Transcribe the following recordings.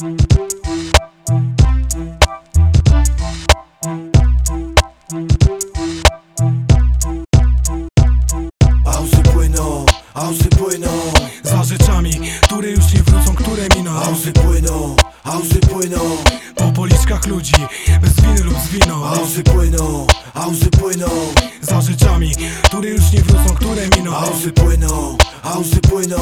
A łzy płyną, Za rzeczami, które już nie wrócą, które miną. A łzy płyną, a łzy płyną. Po policzkach ludzi, bez winy lub z winą. A łzy płyną, a łzy płyną. Za rzeczami, które już nie wrócą, które miną. A łzy płyną, a łzy płyną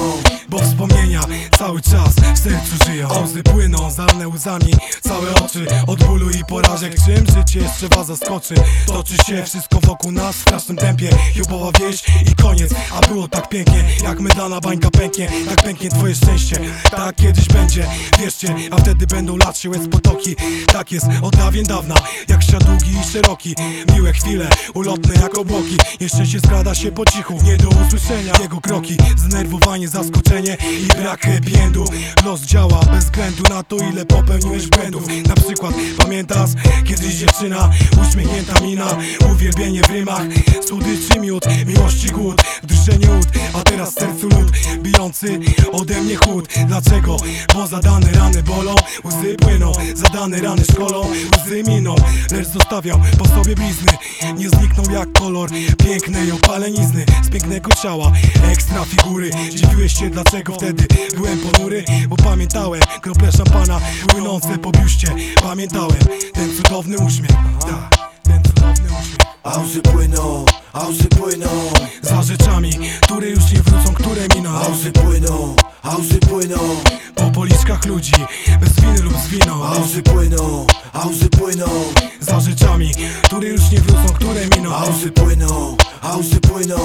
Bo wspomnienia cały czas w sercu żyją. Łzy płyną, zalane łzami Całe oczy. Od bólu i porażek Czym życie jeszcze was zaskoczy? Toczy się wszystko wokół nas w strasznym tempie. Jubowa wieś i koniec A było tak pięknie Jak mydlana bańka pęknie. Tak pęknie twoje szczęście Tak kiedyś będzie. Wierzcie, a wtedy będą lać się łez potoki. Tak jest od dawien dawna Jak świat długi i szeroki. Miłe chwile, ulotne jak obłoki. Nieszczęście skrada się po cichu Nie do usłyszenia Jego kroki, zdenerwowanie, zaskoczenie I brak endu Los działa bez względu na to ile popełniłeś błędów. Na przykład pamiętasz kiedyś dziewczyna Uśmiechnięta mina, uwielbienie w rymach. Słodyczy miód, miłości głód Drżenie łód, a teraz sercu lód. Bijący ode mnie chłód. Dlaczego? Bo zadane rany bolą. Łzy płyną, zadane rany szkolą. Łzy miną, lecz zostawiał po sobie blizny. Nie zniknął jak kolor pięknej opalenizny Z pięknego ciała, ekstra figury. Dziwiłeś się dlaczego wtedy byłem ponury? Bo pamiętałem krople szampana płynące po biuście. Pamiętałem ten cudowny uśmiech. Tak, ten cudowny uśmiech. A łzy płyną, a łzy płyną. Za rzeczami, które już nie wrócą, które miną. A łzy płyną, a łzy płyną. Po policzkach ludzi, bez winy lub z winą. A łzy płyną, a łzy płyną. Za rzeczami, które już nie wrócą, które miną. A łzy płyną, a łzy płyną.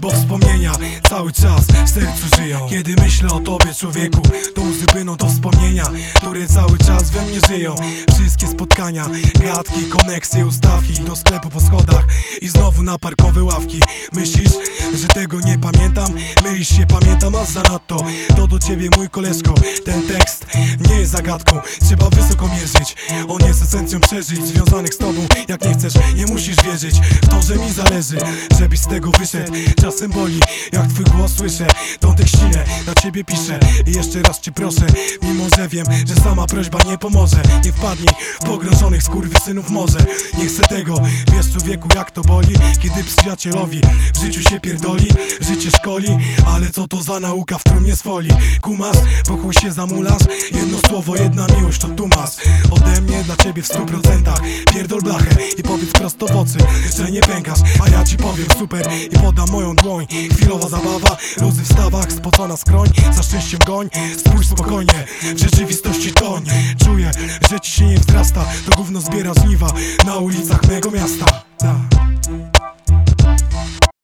Bo wspomnienia cały czas w sercu Kiedy myślę o tobie człowieku To łzy płyną to wspomnienia Które cały czas we mnie żyją. Wszystkie spotkania, gadki, koneksje, ustawki Do sklepu po schodach i znowu na parkowe ławki. Myślisz, że tego nie pamiętam? Mylisz się, pamiętam, a zanadto To do ciebie mój koleżko Ten tekst jest zagadką. Trzeba wysoko mierzyć. On jest esencją przeżyć związanych z tobą. Jak nie chcesz, nie musisz wierzyć W to, że mi zależy, żebyś z tego wyszedł. Czasem boli, jak twój głos słyszę. Tą tekścinę dla ciebie piszę. I jeszcze raz cię proszę Mimo, że wiem, że sama prośba nie pomoże. Nie wpadnij w pogrążonych skurwysynów może Nie chcę tego, wiesz człowieku jak to boli? Kiedy przyjacielowi w życiu się pierdoli Życie szkoli, ale co to za nauka w trumnie z folii Kumasz, wokół się zamulasz Jedno słowo, jedna miłość to tu masz Ode mnie dla ciebie w stu procentach. Pierdol blachę i powiedz prosto w oczy Że nie pękasz, a ja ci powiem super I podam moją dłoń. Chwilowa zabawa, luzy w stawach Spocona skroń, za szczęściem goń Spójrz spokojnie, w rzeczywistości toń. Czuję, że ci się nie wzrasta To gówno zbiera żniwa Na ulicach mego miasta.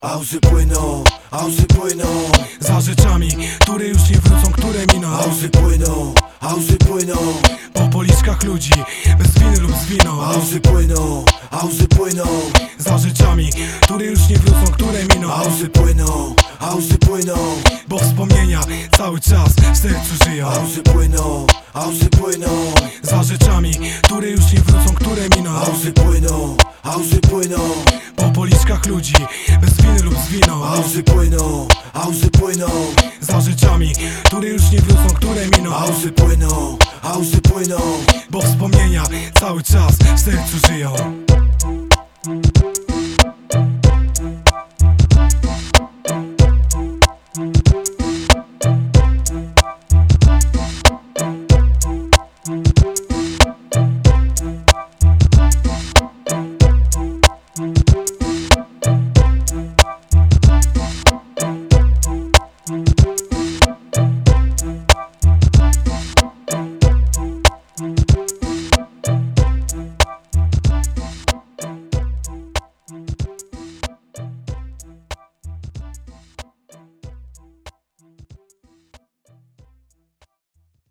A łzy płyną, a łzy płyną. Za rzeczami, które już nie wrócą, które miną. A łzy płyną, a łzy płyną Po policzkach ludzi, bez winy lub z winą A łzy płyną, a łzy płyną Za rzeczami, które już nie wrócą, które miną A łzy płyną, a łzy płyną Bo wspomnienia cały czas w sercu żyją A łzy płyną, a łzy płyną Za rzeczami, które już nie wrócą, które miną A łzy płyną, a łzy płyną Po policzkach ludzi, bez winy lub z winą A łzy płyną, a łzy płyną. Za rzeczami, które już nie wrócą, które miną. A łzy płyną, a łzy płyną. Bo wspomnienia cały czas w sercu żyją